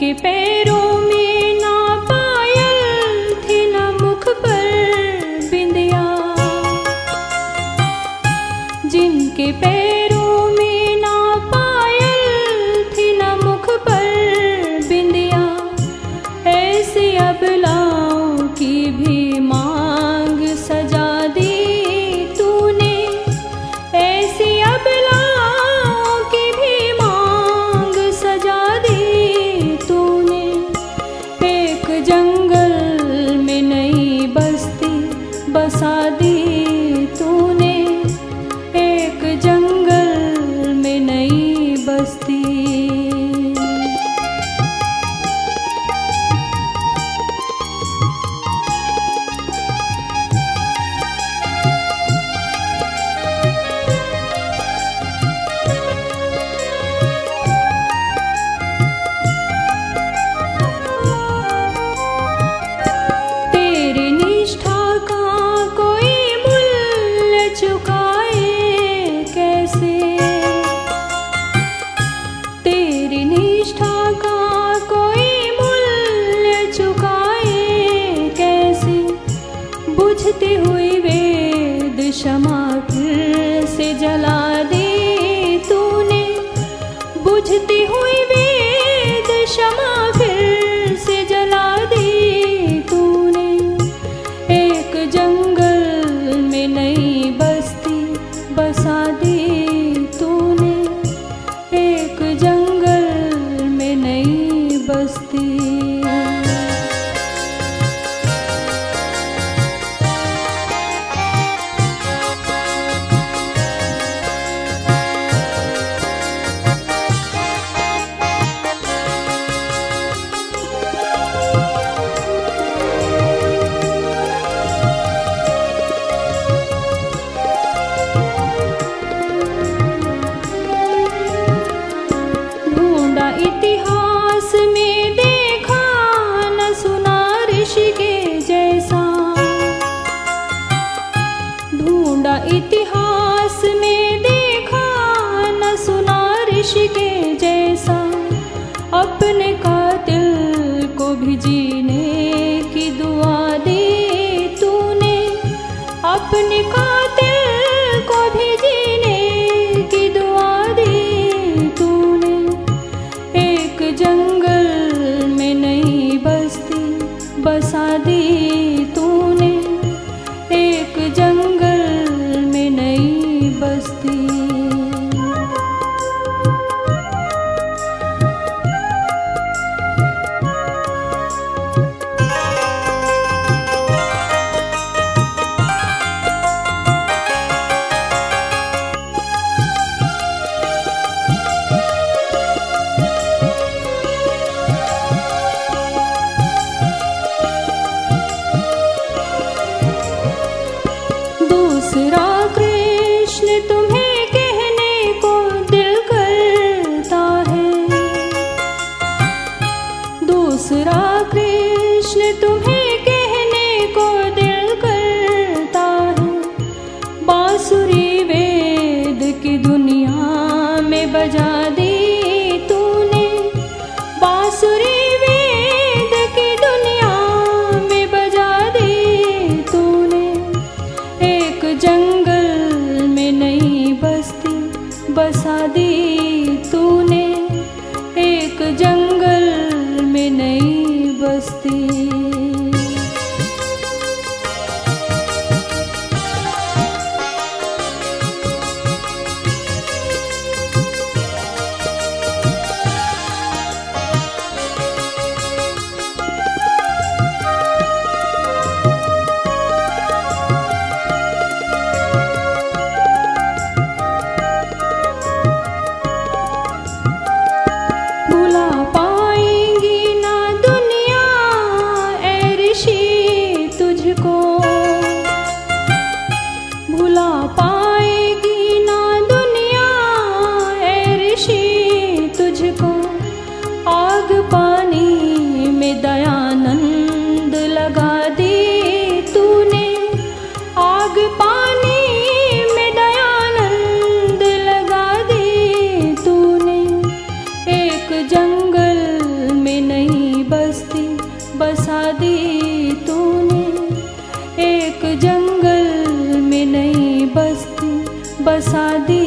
के पैरों में ना पायल थी ना मुख पर बिंदिया। जिनके पैरों में ना पायल थी ना मुख पर बिंदिया। ऐसे अबलाओं की भी मांग सजा दी तूने। ऐसी अबला tu each time. अपने में बजा दी तूने। बांसुरी वेद की दुनिया में बजा दी तूने। एक जंगल में नई बस्ती बसा दी तूने। एक जंगल में नई बस्ती। एक